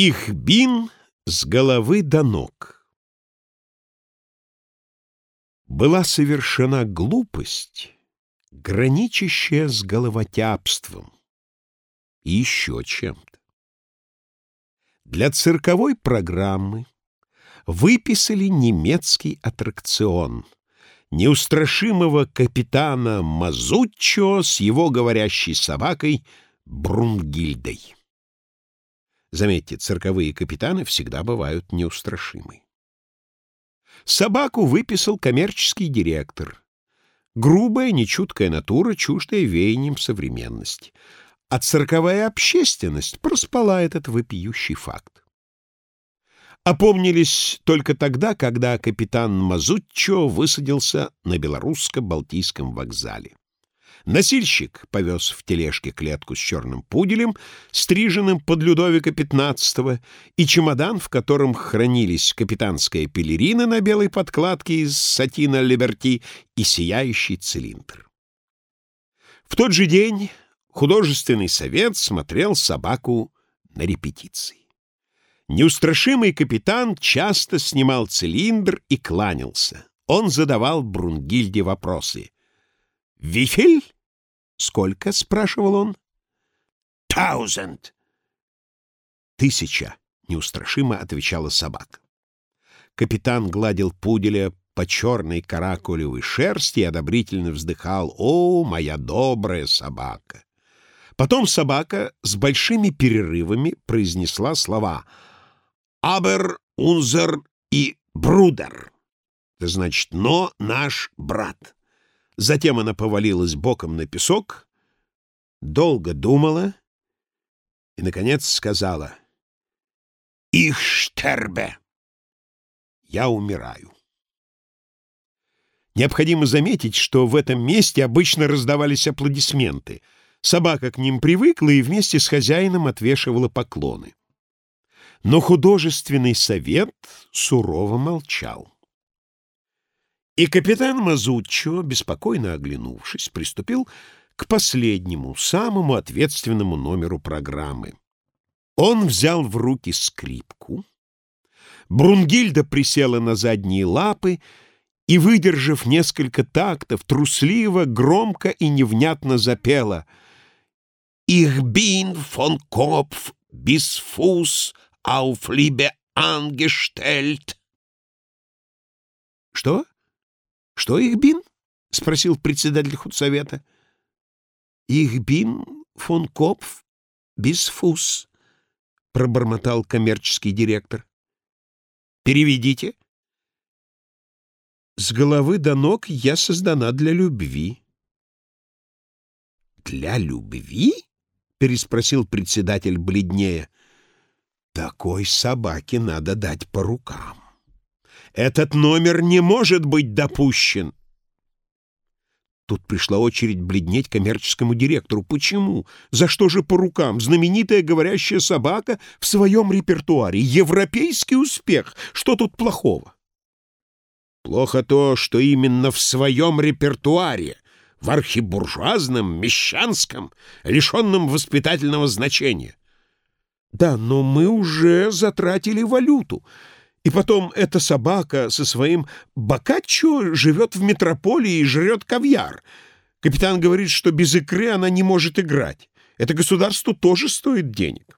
Их бин с головы до ног. Была совершена глупость, граничащая с головотяпством и еще чем-то. Для цирковой программы выписали немецкий аттракцион неустрашимого капитана Мазуччо с его говорящей собакой Брунгильдой. Заметьте, цирковые капитаны всегда бывают неустрашимы. Собаку выписал коммерческий директор. Грубая, нечуткая натура, чуждая веянием современности. А цирковая общественность проспала этот вопиющий факт. Опомнились только тогда, когда капитан Мазуччо высадился на белорусско-балтийском вокзале. Носильщик повез в тележке клетку с черным пуделем, стриженным под Людовика XV, и чемодан, в котором хранились капитанская пелерина на белой подкладке из сатина Либерти и сияющий цилиндр. В тот же день художественный совет смотрел собаку на репетиции. Неустрашимый капитан часто снимал цилиндр и кланялся. Он задавал Брунгильде вопросы. «Вифель?» «Сколько?» — спрашивал он. «Таузенд!» «Тысяча!» — неустрашимо отвечала собака. Капитан гладил пуделя по черной каракулевой шерсти и одобрительно вздыхал «О, моя добрая собака!» Потом собака с большими перерывами произнесла слова «Абер, унзер и брудер». Это значит «но наш брат». Затем она повалилась боком на песок, долго думала и, наконец, сказала «Их штербе! Я умираю». Необходимо заметить, что в этом месте обычно раздавались аплодисменты. Собака к ним привыкла и вместе с хозяином отвешивала поклоны. Но художественный совет сурово молчал. И капитан Мазуччо, беспокойно оглянувшись, приступил к последнему, самому ответственному номеру программы. Он взял в руки скрипку. Брунгильда присела на задние лапы и, выдержав несколько тактов, трусливо, громко и невнятно запела «Ich bin von Kopf bis Fuß auf Liebe angestellt». «Что?» «Что их бин?» — спросил председатель худсовета. «Их бин фон Копф без фус», — пробормотал коммерческий директор. «Переведите». «С головы до ног я создана для любви». «Для любви?» — переспросил председатель бледнее. «Такой собаке надо дать по рукам». Этот номер не может быть допущен. Тут пришла очередь бледнеть коммерческому директору. Почему? За что же по рукам? Знаменитая говорящая собака в своем репертуаре. Европейский успех. Что тут плохого? Плохо то, что именно в своем репертуаре, в архибуржуазном, мещанском, лишенном воспитательного значения. Да, но мы уже затратили валюту. И потом эта собака со своим бокаччо живет в метрополии и жрет кавьяр. Капитан говорит, что без икры она не может играть. Это государству тоже стоит денег.